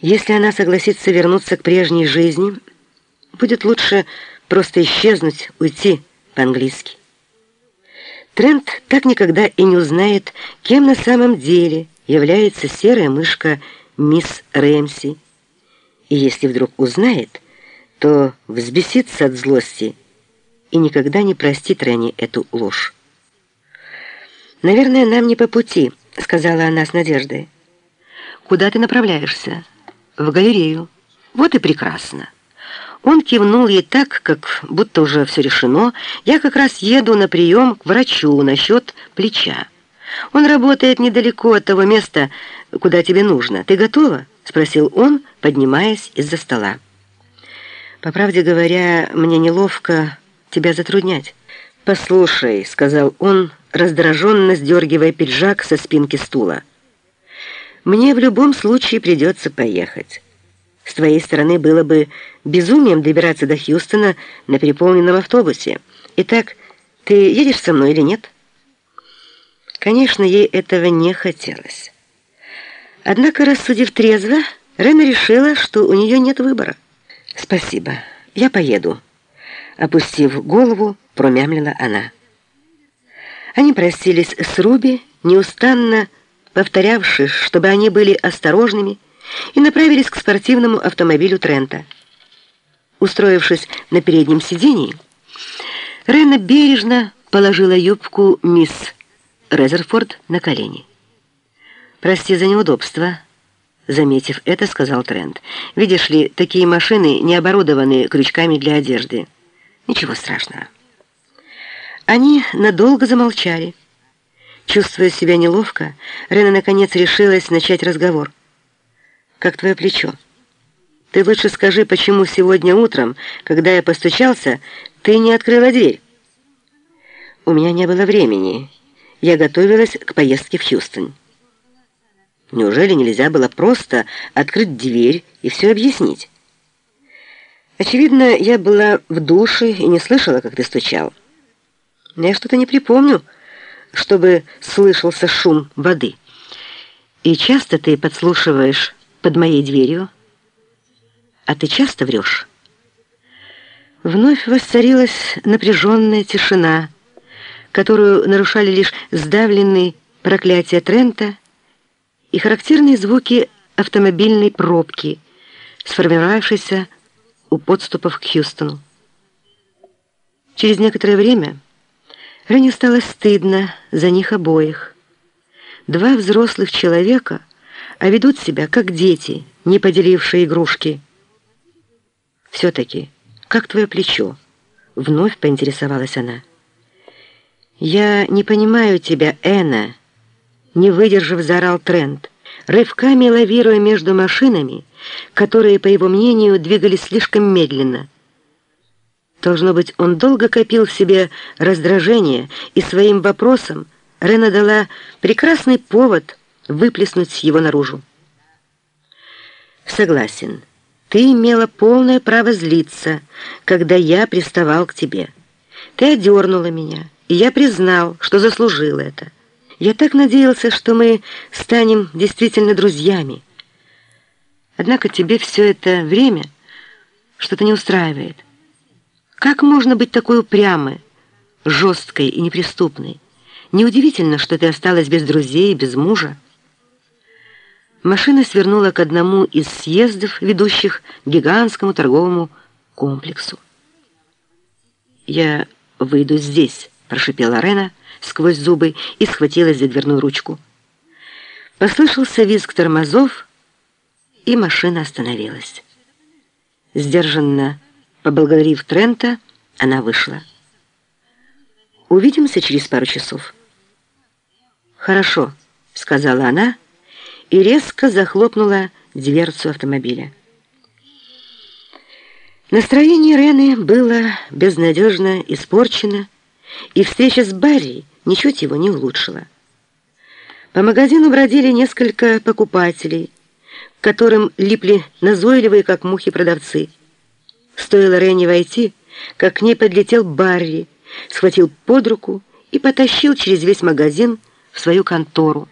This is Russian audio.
Если она согласится вернуться к прежней жизни, будет лучше просто исчезнуть, уйти по-английски. Трент так никогда и не узнает, кем на самом деле является серая мышка мисс Рэмси. И если вдруг узнает, то взбесится от злости и никогда не простит Ренни эту ложь. «Наверное, нам не по пути», — сказала она с надеждой. «Куда ты направляешься?» «В галерею». «Вот и прекрасно». Он кивнул ей так, как будто уже все решено. «Я как раз еду на прием к врачу насчет плеча. Он работает недалеко от того места, куда тебе нужно. Ты готова?» — спросил он, поднимаясь из-за стола. «По правде говоря, мне неловко тебя затруднять». «Послушай», — сказал он, раздраженно сдергивая пиджак со спинки стула. «Мне в любом случае придется поехать. С твоей стороны было бы безумием добираться до Хьюстона на переполненном автобусе. Итак, ты едешь со мной или нет?» Конечно, ей этого не хотелось. Однако, рассудив трезво, Рена решила, что у нее нет выбора. «Спасибо, я поеду». Опустив голову, промямлила она. Они простились с Руби, неустанно повторявши, чтобы они были осторожными, и направились к спортивному автомобилю Трента. Устроившись на переднем сидении, Рена бережно положила юбку мисс Резерфорд на колени. «Прости за неудобство», — заметив это, сказал Трент. «Видишь ли, такие машины не оборудованы крючками для одежды». Ничего страшного. Они надолго замолчали. Чувствуя себя неловко, Рена наконец решилась начать разговор. «Как твое плечо? Ты лучше скажи, почему сегодня утром, когда я постучался, ты не открыла дверь?» «У меня не было времени. Я готовилась к поездке в Хьюстон». Неужели нельзя было просто открыть дверь и все объяснить? Очевидно, я была в душе и не слышала, как ты стучал. я что-то не припомню, чтобы слышался шум воды. И часто ты подслушиваешь под моей дверью? А ты часто врешь? Вновь воцарилась напряженная тишина, которую нарушали лишь сдавленные проклятия Трента и характерные звуки автомобильной пробки, сформировавшейся у подступов к Хьюстону. Через некоторое время Рене стало стыдно за них обоих. Два взрослых человека, а ведут себя как дети, не поделившие игрушки. «Все-таки, как твое плечо?» — вновь поинтересовалась она. «Я не понимаю тебя, Эна», — не выдержав, заорал Трент, рывками лавируя между машинами, которые, по его мнению, двигались слишком медленно. Должно быть, он долго копил в себе раздражение, и своим вопросом Рена дала прекрасный повод выплеснуть его наружу. «Согласен, ты имела полное право злиться, когда я приставал к тебе. Ты одернула меня, и я признал, что заслужил это. Я так надеялся, что мы станем действительно друзьями». Однако тебе все это время что-то не устраивает. Как можно быть такой упрямой, жесткой и неприступной? Неудивительно, что ты осталась без друзей и без мужа. Машина свернула к одному из съездов, ведущих к гигантскому торговому комплексу. «Я выйду здесь», — прошипела Рена сквозь зубы и схватилась за дверную ручку. Послышался визг тормозов, и машина остановилась. Сдержанно поблагодарив Трента, она вышла. «Увидимся через пару часов». «Хорошо», — сказала она и резко захлопнула дверцу автомобиля. Настроение Рены было безнадежно испорчено, и встреча с Барри ничуть его не улучшила. По магазину бродили несколько покупателей, к которым липли назойливые, как мухи, продавцы. Стоило Ренни войти, как к ней подлетел Барри, схватил под руку и потащил через весь магазин в свою контору.